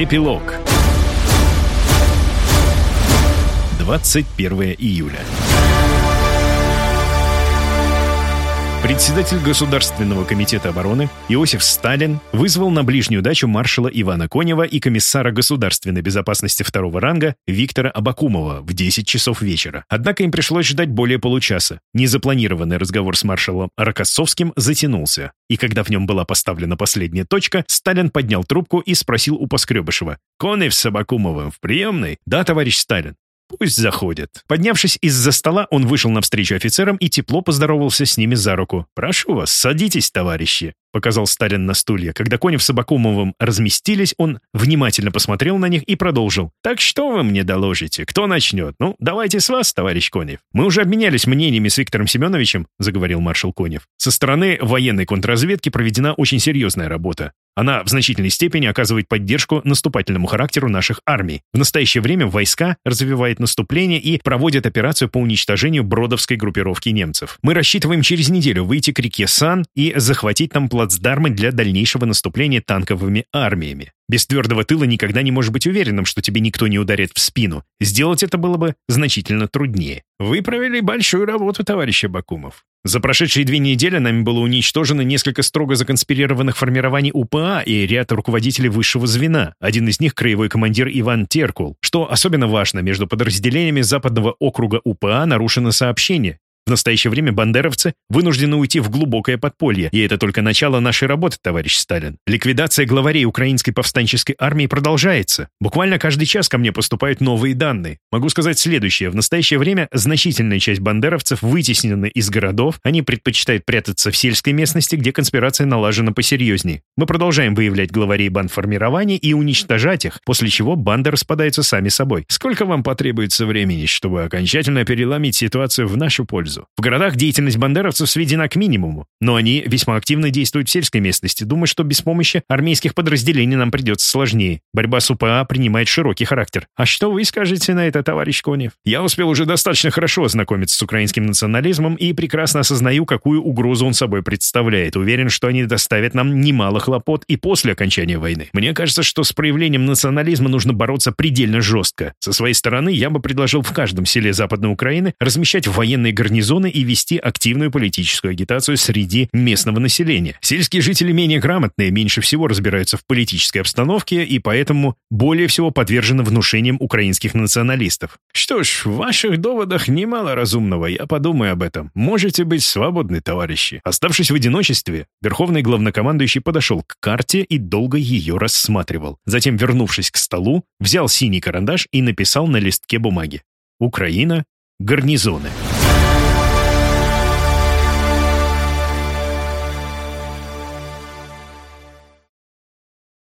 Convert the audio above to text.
Эпилог. 21 июля Председатель Государственного комитета обороны Иосиф Сталин вызвал на ближнюю дачу маршала Ивана Конева и комиссара государственной безопасности второго ранга Виктора Абакумова в 10 часов вечера. Однако им пришлось ждать более получаса. Незапланированный разговор с маршалом Рокоссовским затянулся. И когда в нем была поставлена последняя точка, Сталин поднял трубку и спросил у Поскребышева. «Конев с Абакумовым в приемной?» «Да, товарищ Сталин». Пусть заходят. Поднявшись из-за стола, он вышел навстречу офицерам и тепло поздоровался с ними за руку. «Прошу вас, садитесь, товарищи», — показал Сталин на стулья. Когда Конев с Абакумовым разместились, он внимательно посмотрел на них и продолжил. «Так что вы мне доложите? Кто начнет? Ну, давайте с вас, товарищ Конев». «Мы уже обменялись мнениями с Виктором Семеновичем», — заговорил маршал Конев. «Со стороны военной контрразведки проведена очень серьезная работа. Она в значительной степени оказывает поддержку наступательному характеру наших армий. В настоящее время войска развивают наступление и проводят операцию по уничтожению бродовской группировки немцев. Мы рассчитываем через неделю выйти к реке Сан и захватить там плацдармы для дальнейшего наступления танковыми армиями. Без твердого тыла никогда не можешь быть уверенным, что тебе никто не ударит в спину. Сделать это было бы значительно труднее. Вы провели большую работу, товарищ Бакумов. За прошедшие две недели нами было уничтожено несколько строго законспирированных формирований УПА и ряд руководителей высшего звена. Один из них — краевой командир Иван Теркул. Что особенно важно, между подразделениями западного округа УПА нарушено сообщение. В настоящее время бандеровцы вынуждены уйти в глубокое подполье, и это только начало нашей работы, товарищ Сталин. Ликвидация главарей украинской повстанческой армии продолжается. Буквально каждый час ко мне поступают новые данные. Могу сказать следующее. В настоящее время значительная часть бандеровцев вытеснены из городов, они предпочитают прятаться в сельской местности, где конспирация налажена посерьезнее. Мы продолжаем выявлять главарей бандформирований и уничтожать их, после чего банды распадаются сами собой. Сколько вам потребуется времени, чтобы окончательно переломить ситуацию в нашу пользу? Пользу. В городах деятельность бандеровцев сведена к минимуму, но они весьма активно действуют в сельской местности. Думаю, что без помощи армейских подразделений нам придется сложнее. Борьба с УПА принимает широкий характер. А что вы скажете на это, товарищ Конев? Я успел уже достаточно хорошо ознакомиться с украинским национализмом и прекрасно осознаю, какую угрозу он собой представляет. Уверен, что они доставят нам немало хлопот и после окончания войны. Мне кажется, что с проявлением национализма нужно бороться предельно жестко. Со своей стороны, я бы предложил в каждом селе Западной Украины размещать военные гарнизоны зоны и вести активную политическую агитацию среди местного населения. Сельские жители менее грамотные, меньше всего разбираются в политической обстановке и поэтому более всего подвержены внушениям украинских националистов. Что ж, в ваших доводах немало разумного, я подумаю об этом. Можете быть свободны, товарищи. Оставшись в одиночестве, верховный главнокомандующий подошел к карте и долго ее рассматривал. Затем, вернувшись к столу, взял синий карандаш и написал на листке бумаги. Украина, гарнизоны.